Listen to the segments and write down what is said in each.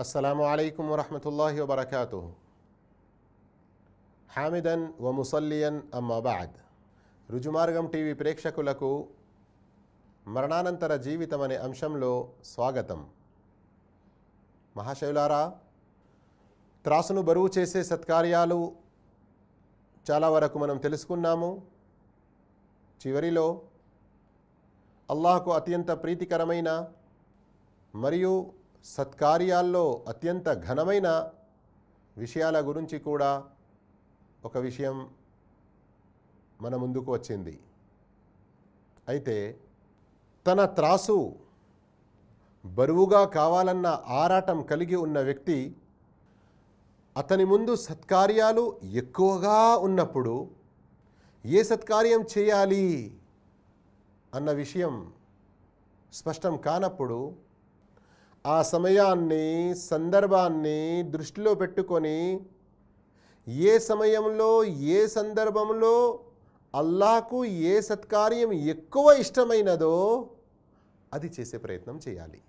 అస్సలం అయికం వరహమతుల్లా వబర్కూ హామిదన్ వ ముసల్లియన్ అమ్మాబాద్ రుజుమార్గం టీవీ ప్రేక్షకులకు మరణానంతర జీవితం అనే అంశంలో స్వాగతం. మహాశైలారా త్రాసును బరువు చేసే సత్కార్యాలు చాలా వరకు మనం తెలుసుకున్నాము. చివరిలో అల్లాహకు అత్యంత ప్రీతికరమైన మరియు సత్కార్యాల్లో అత్యంత ఘనమైన విషయాల గురించి కూడా ఒక విషయం మన ముందుకు వచ్చింది. అయితే తన త్రాసు బరువుగా కావాలన్న ఆరాటం కలిగి ఉన్న వ్యక్తి అతని ముందు సత్కార్యాలు ఎక్కువగా ఉన్నప్పుడు ఏ సత్కార్యం చేయాలి అన్న విషయం స్పష్టం కానప్పుడు ఆ సమయాన్ని సందర్భాన్ని దృష్టిలో పెట్టుకొని ఏ సమయంలో ఏ సందర్భంలో అల్లాహకు ఏ సత్కార్యం ఎక్కువ ఇష్టమైనదో అది చేసే ప్రయత్నం చేయాలి.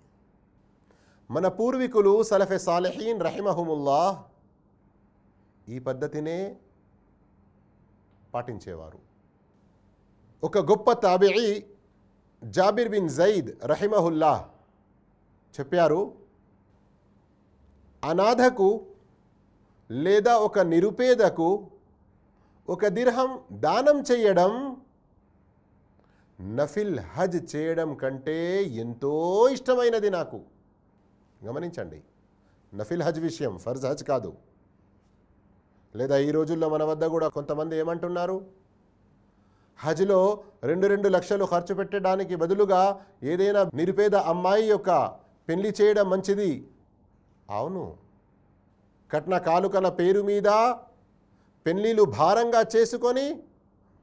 మన పూర్వీకులు సలఫె సాలహీన్ రహిమహుముల్లా ఈ పద్ధతినే పాటించేవారు. ఒక గొప్ప తాబిఈ జాబిర్ బిన్ జైద్ రహిమహుల్లాహ్ చెప్పారు అనాథకు లేదా ఒక నిరుపేదకు ఒక దిర్హం దానం చేయడం నఫిల్ హజ్ చేయడం కంటే ఎంతో ఇష్టమైనది నాకు. గమనించండి నఫిల్ హజ్ విషయం ఫర్జ్ హజ్ కాదు. లేదా ఈ రోజుల్లో మన వద్ద కూడా కొంతమంది ఏమంటున్నారు? హజ్లో రెండు రెండు లక్షలు ఖర్చు పెట్టడానికి బదులుగా ఏదైనా నిరుపేద అమ్మాయి యొక్క పెళ్ళి చేయడం మంచిది. అవును. కట్న కాలుకల పేరు మీద పెళ్ళిలు భారంగా చేసుకొని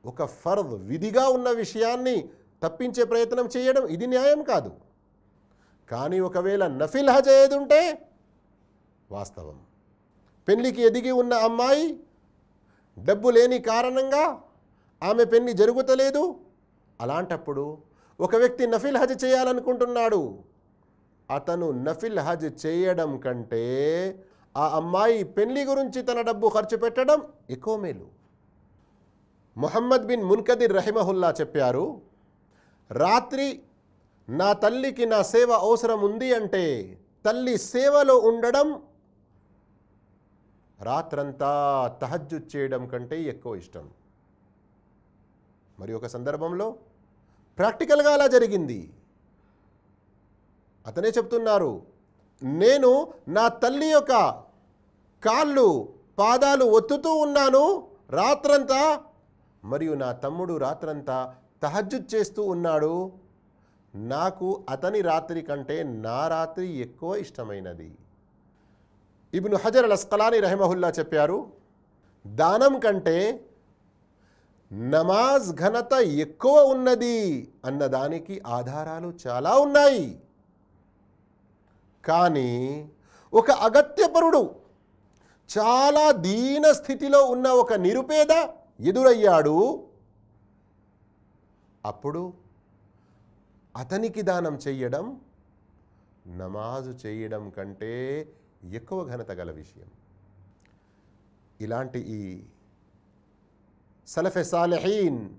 ఒక ఫర్ద్ విధిగా ఉన్న విషయాన్ని తప్పించే ప్రయత్నం చేయడం ఇది న్యాయం కాదు. కానీ ఒకవేళ నఫిల్ హజ్ ఏది ఉంటే వాస్తవం. పెళ్ళికి ఎదిగి ఉన్న అమ్మాయి డబ్బు లేని కారణంగా ఆమె పెళ్ళి జరుగుతలేదు. అలాంటప్పుడు ఒక వ్యక్తి నఫిల్ హజ్ చేయాలనుకుంటున్నాడు. అతను నఫిల్ హజ్ చేయడం కంటే ఆ అమ్మాయి పెళ్ళి గురించి తన డబ్బు ఖర్చు పెట్టడం ఎక్కువ మేలు. మొహమ్మద్ బిన్ మున్కదిర్ రహిమహుల్లా చెప్పారు రాత్రి నా తల్లికి నా సేవ అవసరం ఉంది అంటే తల్లి సేవలో ఉండడం రాత్రంతా తహజ్జు చేయడం కంటే ఎక్కువ ఇష్టం. మరి ఒక సందర్భంలో ప్రాక్టికల్గా అలా జరిగింది. అతనే చెప్తున్నారు నేను నా తల్లి యొక్క కాళ్ళు పాదాలు ఒత్తుతూ ఉన్నాను రాత్రంతా మరియు నా తమ్ముడు రాత్రంతా తహజ్జుద్ చేస్తూ ఉన్నాడు. నాకు అతని రాత్రి కంటే నా రాత్రి ఎక్కువ ఇష్టమైనది. ఇబ్ను హజర్ అల్ అస్కలాని రహమహుల్లా చెప్పారు దానం కంటే నమాజ్ ఘనత ఎక్కువ ఉన్నది అన్నదానికి ఆధారాలు చాలా ఉన్నాయి. కానీ ఒక అగత్యపరుడు చాలా దీన స్థితిలో ఉన్న ఒక నిరుపేద ఎదురయ్యాడు. అప్పుడు అతనికి దానం చెయ్యడం నమాజు చేయడం కంటే ఎక్కువ ఘనత గల విషయం. ఇలాంటి ఈ సలఫె సాలెహీన్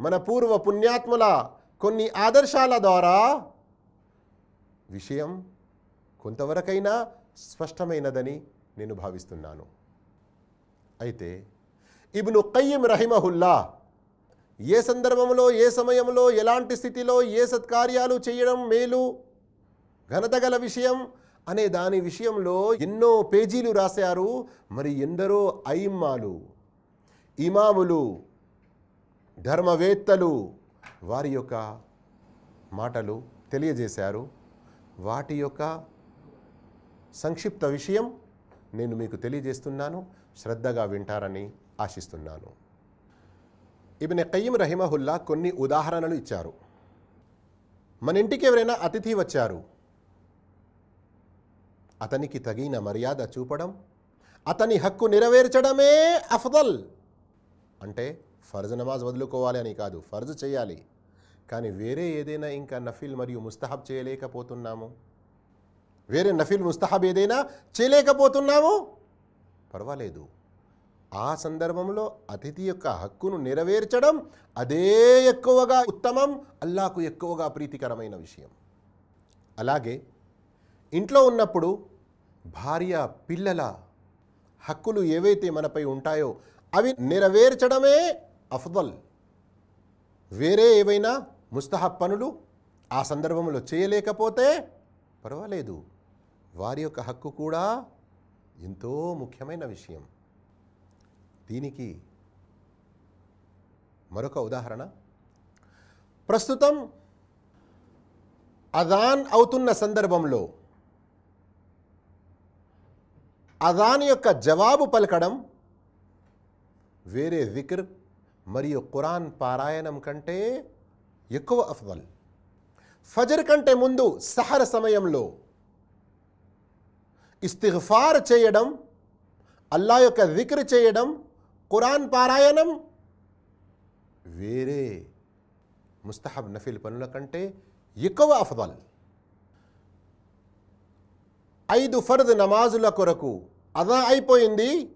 మన పూర్వ పుణ్యాత్ముల కొన్ని ఆదర్శాల ద్వారా విషయం కొంతవరకైనా స్పష్టమైనదని నేను భావిస్తున్నాను. అయితే ఇబ్ను కయ్యం రహిమహుల్లా ఏ సందర్భంలో ఏ సమయంలో ఎలాంటి స్థితిలో ఏ సత్కార్యాలు చేయడం మేలు ఘనతగల విషయం అనే దాని విషయంలో ఎన్నో పేజీలు రాశారు మరి ఎందరో ఐమ్మాలు ఇమాములు ధర్మవేత్తలు వారి యొక్క మాటలు తెలియజేశారు. వాటి యొక్క సంక్షిప్త విషయం నేను మీకు తెలియజేస్తున్నాను. శ్రద్ధగా వింటారని ఆశిస్తున్నాను. ఇవి కయ్యం రహిమహుల్లా కొన్ని ఉదాహరణలు ఇచ్చారు. మన ఇంటికి ఎవరైనా అతిథి వచ్చారు. అతనికి తగిన మర్యాద చూపడం అతని హక్కు నెరవేర్చడమే అఫదల్. అంటే ఫర్జ్ నమాజ్ వదులుకోవాలి అని కాదు ఫర్జ్ చేయాలి. కానీ వేరే ఏదైనా ఇంకా నఫిల్ మరియు ముస్తహబ్ చేయలేకపోతున్నాము? వేరే నఫిల్ ముస్తహబ్ ఏదైనా చేయలేకపోతున్నాము? పర్వాలేదు. ఆ సందర్భంలో అతిథి యొక్క హక్కును నెరవేర్చడం అదే ఎక్కువగా ఉత్తమం అల్లాకు ఎక్కువగా ప్రీతికరమైన విషయం. అలాగే ఇంట్లో ఉన్నప్పుడు భార్య పిల్లల హక్కులు ఏవైతే మనపై ఉంటాయో అవి నెరవేర్చడమే అఫ్దల్. వేరే ఏవైనా ముస్తహబ్ పనులు ఆ సందర్భంలో చేయలేకపోతే పర్వాలేదు. వారి యొక్క హక్కు కూడా ఎంతో ముఖ్యమైన విషయం. దీనికి మరొక ఉదాహరణ. ప్రస్తుతం అదాన్ అవుతున్న సందర్భంలో అదాన్ యొక్క జవాబు పలకడం వేరే జిక్ర్ మరియు ఖురాన్ పారాయణం కంటే ఎక్కువ అఫ్వల్ ఫజర్ కంటే ముందు సహర సమయంలో ఇస్తిఫార్ చేయడం అల్లా యొక్క విక్రి చేయడం ఖురాన్ పారాయణం వేరే ముస్తహబ్ నఫీల్ పనుల కంటే ఎక్కువ అఫ్వల్ ఐదు ఫర్ద్ నమాజుల కొరకు అదా అయిపోయింది.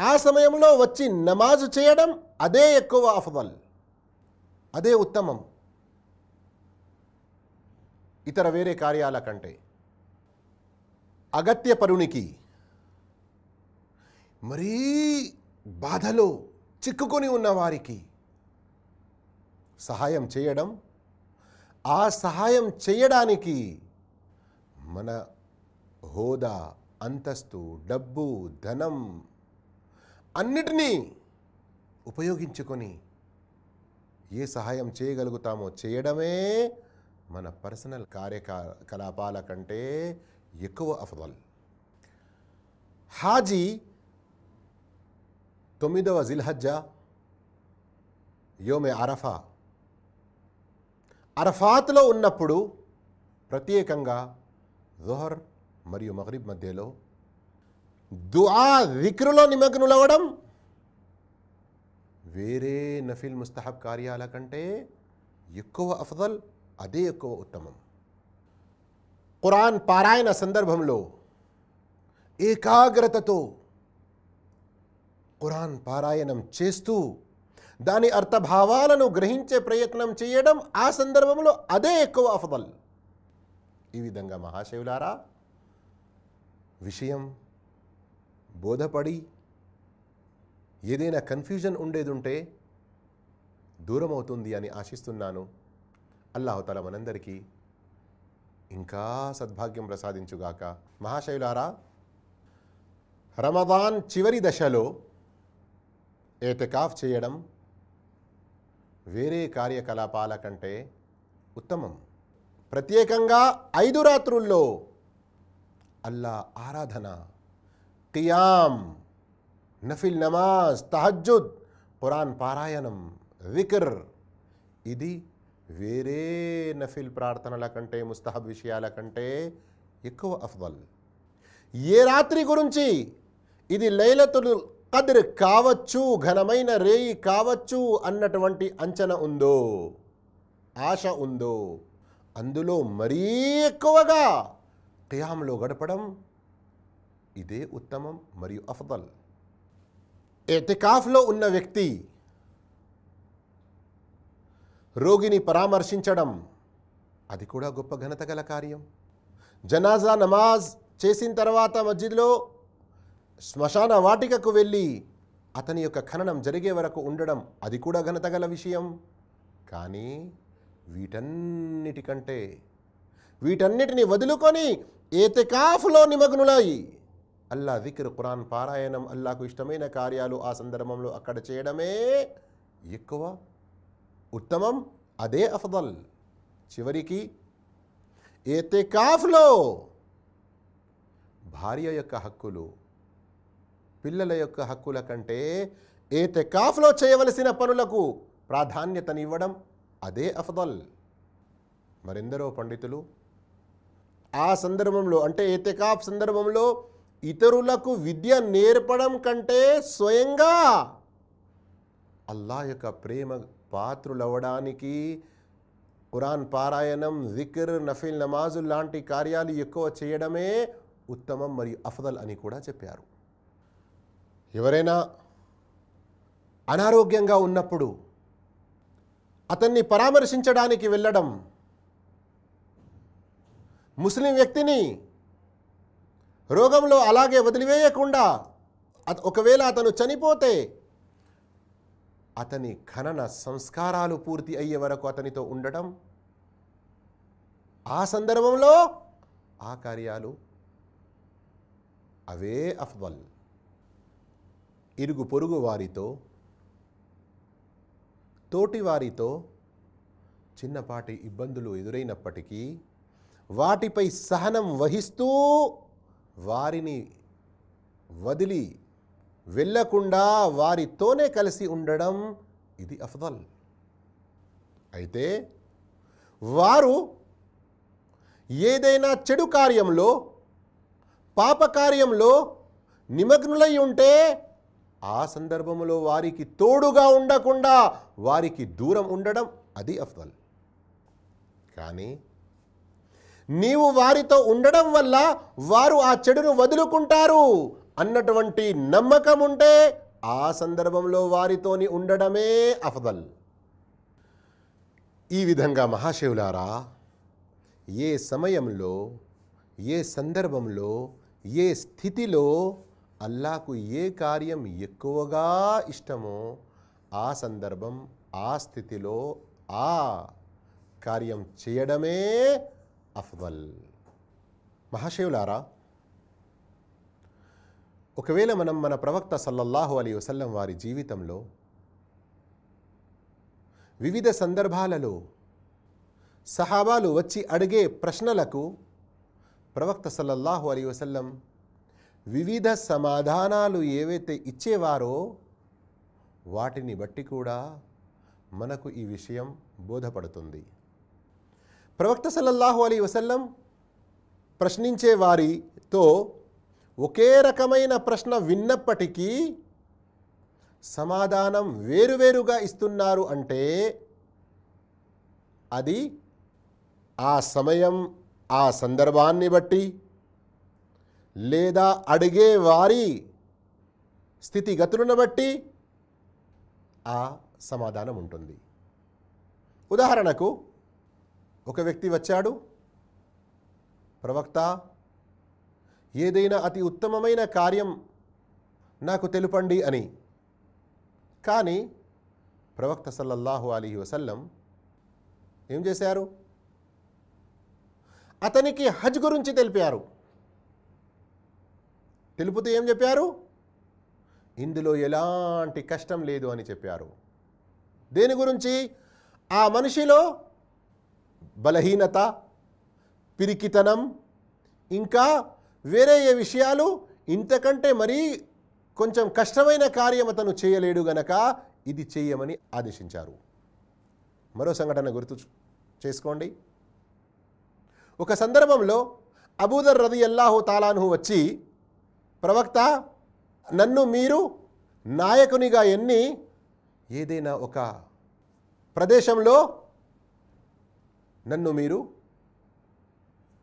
ఆ సమయంలో వచ్చి నమాజు చేయడం అదే ఎక్కువ అఫ్వల్ అదే ఉత్తమం. ఇతర వేరే కార్యాల కంటే. అగత్య పరునికి మరీ బాధలో చిక్కుకొని ఉన్నవారికి సహాయం చేయడం ఆ సహాయం చేయడానికి మన హోదా అంతస్తు డబ్బు ధనం అన్నిటినీ ఉపయోగించుకొని ఏ సహాయం చేయగలుగుతామో చేయడమే మన పర్సనల్ కార్యకలాపాల కంటే ఎక్కువ అఫదల్. హాజీ తొమ్మిదవ జిల్హజ్జా యోమే అరఫా. అరఫాత్లో ఉన్నప్పుడు ప్రత్యేకంగా జోహర్ మరియు మగరిబ్ మధ్యలో దుఆ విక్రులో నిమగ్నులవ్వడం వేరే నఫిల్ ముస్తహబ్ కార్యాల కంటే ఎక్కువ అఫదల్ అదే ఎక్కువ ఉత్తమం. ఖురాన్ పారాయణ సందర్భంలో ఏకాగ్రతతో ఖురాన్ పారాయణం చేస్తూ దాని అర్థభావాలను గ్రహించే ప్రయత్నం చేయడం ఆ సందర్భంలో అదే ఎక్కువ అఫదల్. ఈ విధంగా మహాశివులారా విషయం బోధపడి ఏదైనా కన్ఫ్యూజన్ ఉండేది ఉంటే దూరం అవుతుంది అని ఆశిస్తున్నాను. అల్లాహతల మనందరికీ ఇంకా సద్భాగ్యం ప్రసాదించుగాక. మహాశైలారా రమదాన్ చివరి దశలో ఏతకాఫ్ చేయడం వేరే కార్యకలాపాల కంటే ఉత్తమం. ప్రత్యేకంగా ఐదు రాత్రుల్లో అల్లా ఆరాధన కియామ్ నఫిల్ నమాజ్ తహజ్జుద్ పురాణ్ పారాయణం వికర్ ఇది వేరే నఫిల్ ప్రార్థనల కంటే ముస్తహబ్ విషయాల కంటే ఎక్కువ అఫ్వల్ ఏ రాత్రి గురించి? ఇది లైలతుల్ కద్ర్ కావచ్చు ఘనమైన రేయి కావచ్చు అన్నటువంటి అంచనా ఉందో ఆశ ఉందో అందులో మరీ ఎక్కువగా ఖియామ్లో గడపడం ఇదే ఉత్తమం మరియు అఫదల్. ఎతికాఫ్లో ఉన్న వ్యక్తి రోగిని పరామర్శించడం అది కూడా గొప్ప ఘనత గల కార్యం. జనాజా నమాజ్ చేసిన తర్వాత మస్జిద్లో శ్మశాన వాటికకు వెళ్ళి అతని యొక్క ఖననం జరిగే వరకు ఉండడం అది కూడా ఘనత గల విషయం. కానీ వీటన్నిటికంటే వీటన్నిటిని వదులుకొని ఏతికాఫ్లో నిమగ్నులయ్యి. అల్లా దిక్ర్ ఖురాన్ పారాయణం అల్లాకు ఇష్టమైన కార్యాలు ఆ సందర్భంలో అక్కడ చేయడమే ఎక్కువ. ఉత్తమం అదే అఫదల్. చివరికి ఏతెకాఫ్లో భార్య యొక్క హక్కులు పిల్లల యొక్క హక్కుల కంటే ఏతెకాఫ్లో చేయవలసిన పనులకు ప్రాధాన్యతనివ్వడం అదే అఫదల్. మరెందరో పండితులు ఆ సందర్భంలో అంటే ఏతెకాఫ్ సందర్భంలో ఇతరులకు విద్య నేర్పడం కంటే స్వయంగా అల్లా యొక్క ప్రేమ పాత్రులవ్వడానికి ఖురాన్ పారాయణం జిక్ర్ నఫిల్ నమాజుల్ లాంటి కార్యాలు ఎక్కువ చేయడమే ఉత్తమం మరియు అఫదల్ అని కూడా చెప్పారు. ఎవరైనా అనారోగ్యంగా ఉన్నప్పుడు అతన్ని పరామర్శించడానికి వెళ్ళడం ముస్లిం వ్యక్తిని రోగంలో అలాగే వదిలివేయకుండా ఒకవేళ అతను చనిపోతే అతని ఖనన సంస్కారాలు పూర్తి అయ్యే వరకు అతనితో ఉండటం ఆ సందర్భంలో ఆ కార్యాలు అవే అఫ్వల్ ఇరుగు పొరుగు వారితో తోటి వారితో చిన్నపాటి ఇబ్బందులు ఎదురైనప్పటికీ వాటిపై సహనం వహిస్తూ వారిని వదిలి వెళ్ళకుండా వారితోనే కలిసి ఉండడం ఇది అఫదల్. అయితే వారు ఏదైనా చెడు కార్యంలో పాపకార్యంలో నిమగ్నులై ఉంటే ఆ సందర్భంలో వారికి తోడుగా ఉండకుండా వారికి దూరం ఉండడం అది అఫ్దల్. కానీ నీవు వారితో ఉండడం వల్ల వారు ఆ చెడును వదులుకుంటారు అన్నటువంటి నమ్మకం ఉంటే ఆ సందర్భంలో వారితోని ఉండడమే అఫదల్. ఈ విధంగా మహాశివులారా ఏ సమయంలో ఏ సందర్భంలో ఏ స్థితిలో అల్లాకు ఏ కార్యం ఎక్కువగా ఇష్టమో ఆ సందర్భం ఆ స్థితిలో ఆ కార్యం చేయడమే అఫ్వల్ మహాశివులారా ఒకవేళ మనం మన ప్రవక్త సల్లల్లాహు అలీ వసల్లం వారి జీవితంలో వివిధ సందర్భాలలో సహాబాలు వచ్చి అడిగే ప్రశ్నలకు ప్రవక్త సల్లల్లాహు అలీ వసల్లం వివిధ సమాధానాలు ఏవైతే ఇచ్చేవారో వాటిని బట్టి కూడా మనకు ఈ విషయం బోధపడుతుంది. ప్రవక్త సల్లల్లాహు అలీ వసల్లం ప్రశ్నించే వారితో ఒకే రకమైన ప్రశ్న విన్నప్పటికీ సమాధానం వేరువేరుగా ఇస్తున్నారు అంటే అది ఆ సమయం ఆ సందర్భాన్ని బట్టి లేదా అడిగే వారి స్థితిగతులను బట్టి ఆ సమాధానం ఉంటుంది. ఉదాహరణకు ఒక వ్యక్తి వచ్చాడు. ప్రవక్త ఏదైనా అతి ఉత్తమమైన కార్యం నాకు తెలుపండి అని. కానీ ప్రవక్త సల్లల్లాహు అలీ వసల్లం ఏం చేశారు? అతనికి హజ్ గురించి తెలిపారు. తెలుపుతూ ఏం చెప్పారు? ఇందులో ఎలాంటి కష్టం లేదు అని చెప్పారు. దేని గురించి? ఆ మనిషిలో బలహీనత పిరికితనం ఇంకా వేరే ఏ విషయాలు ఇంతకంటే మరీ కొంచెం కష్టమైన కార్యం అతను చేయలేడు గనక ఇది చేయమని ఆదేశించారు. మరో సంఘటన గుర్తు చేసుకోండి. ఒక సందర్భంలో అబూదర్ రది అల్లాహు తాలాను వచ్చి ప్రవక్త నన్ను మీరు నాయకునిగా ఎన్ని ఏదైనా ఒక ప్రదేశంలో నన్ను మీరు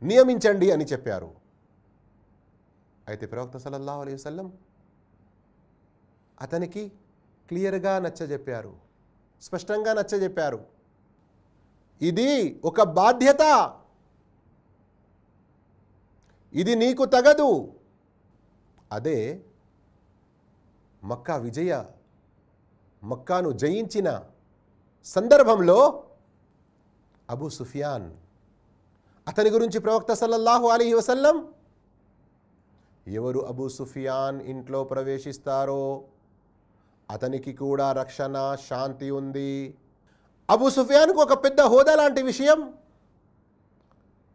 నియమించండి అని చెప్పారు. అయితే ప్రవక్త సలల్లా అలైహి వసల్లం అతనికి క్లియర్గా నచ్చజెప్పారు. స్పష్టంగా నచ్చజెప్పారు. ఇది ఒక బాధ్యత. ఇది నీకు తగదు. అదే మక్కా విజయ మక్కాను జయించిన సందర్భంలో అబూ సుఫియాన్. అతని గురించి ప్రవక్త సల్లల్లాహు అలీ వసల్లం ఎవరు అబూ సుఫియాన్ ఇంట్లో ప్రవేశిస్తారో అతనికి కూడా రక్షణ శాంతి ఉంది. అబూ సుఫియాన్కు ఒక పెద్ద హోదా లాంటి విషయం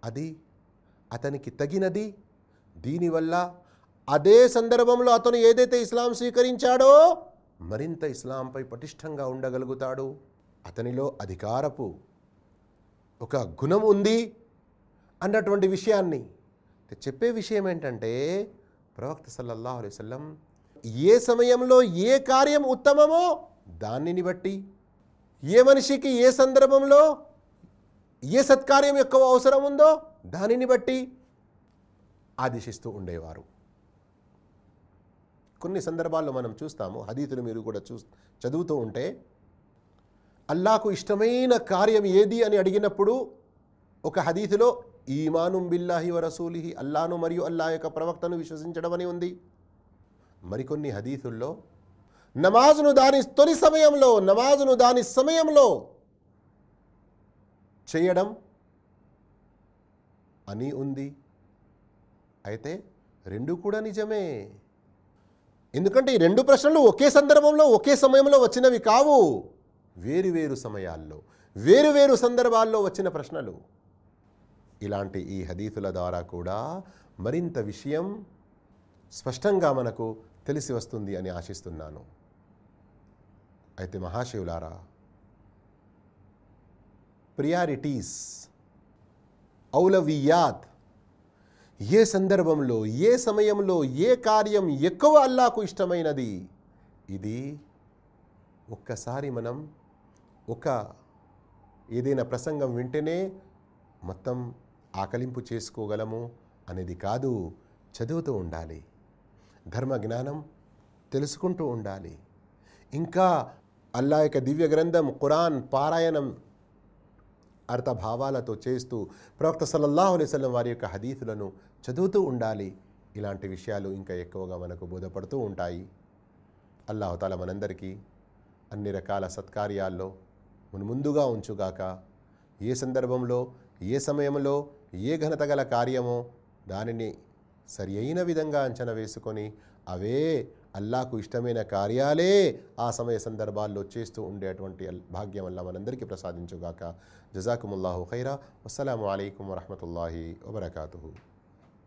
అది అతనికి తగినది. దీనివల్ల అదే సందర్భంలో అతను ఏదైతే ఇస్లాం స్వీకరించాడో మరింత ఇస్లాంపై పటిష్టంగా ఉండగలుగుతాడు. అతనిలో అధికారపు ఒక గుణం ఉంది అన్నటువంటి విషయాన్ని. చెప్పే విషయం ఏంటంటే ప్రవక్త సల్లల్లాహు అలైహి ఏ సమయంలో ఏ కార్యం ఉత్తమమో దానిని బట్టి ఏ మనిషికి ఏ సందర్భంలో ఏ సత్కార్యం ఎక్కువ అవసరం ఉందో దానిని బట్టి ఆదేశిస్తూ ఉండేవారు. కొన్ని సందర్భాల్లో మనం చూస్తాము హదీతులు మీరు కూడా చూ చదువుతూ ఉంటే అల్లాకు ఇష్టమైన కార్యం ఏది అని అడిగినప్పుడు ఒక హదీతులో ఈమాను బిల్లాహి వ రసూలిహి అల్లాను మరియు అల్లా యొక్క ప్రవక్తను విశ్వసించడం అని ఉంది. మరికొన్ని హదీతుల్లో నమాజును దాని తొలి సమయంలో నమాజును దాని సమయంలో చేయడం అని ఉంది. అయితే రెండు కూడా నిజమే. ఎందుకంటే ఈ రెండు ప్రశ్నలు ఒకే సందర్భంలో ఒకే సమయంలో వచ్చినవి కావు. వేరు వేరు సమయాల్లో వేరు వేరు సందర్భాల్లో వచ్చిన ప్రశ్నలు. ఇలాంటి ఈ హదీతుల ద్వారా కూడా మరింత విషయం స్పష్టంగా మనకు తెలిసి వస్తుంది అని ఆశిస్తున్నాను. అయితే మహాశివులారా ప్రియారిటీస్ ఔలవియాత్ ఏ సందర్భంలో ఏ సమయంలో ఏ కార్యం ఎక్కువ అల్లాకు ఇష్టమైనది? ఇది ఒక్కసారి మనం ఒక ఏదైనా ప్రసంగం వింటేనే మొత్తం ఆకలింపు చేసుకోగలము అనేది కాదు. చదువుతూ ఉండాలి. ధర్మ జ్ఞానం తెలుసుకుంటూ ఉండాలి. ఇంకా అల్లా యొక్క దివ్య గ్రంథం ఖురాన్ పారాయణం అర్థభావాలతో చేస్తూ ప్రవక్త సల్లల్లాహు అలైవల్లం వారి యొక్క హదీతులను చదువుతూ ఉండాలి. ఇలాంటి విషయాలు ఇంకా ఎక్కువగా మనకు బోధపడుతూ ఉంటాయి. అల్లాహతాల మనందరికీ అన్ని రకాల సత్కార్యాల్లో ముందుగా ఉంచుగాక. ఏ సందర్భంలో ఏ సమయంలో ఏ ఘనత గల కార్యమో దానిని సరి అయిన విధంగా అంచనా వేసుకొని అవే అల్లాకు ఇష్టమైన కార్యాలే ఆ సమయ సందర్భాల్లో చేస్తూ ఉండేటువంటి భాగ్యం అల్లా మనందరికీ ప్రసాదించుగాక. జజాకుముల్లాహు ఖైరా. అస్సలం అయికం వరహమతుల్లాహి వబర్కూ